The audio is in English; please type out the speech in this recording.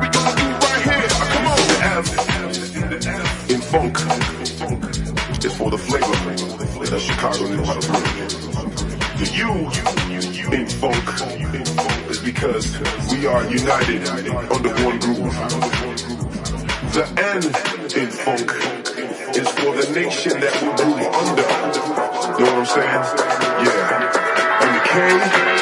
we gonna do right here. Come on, the F in funk is for the flavor that Chicago knew how to bring. The U in funk is because we are united under one groove. The N in funk is for the nation that we're grew under. Know what I'm saying? Yeah. And the K.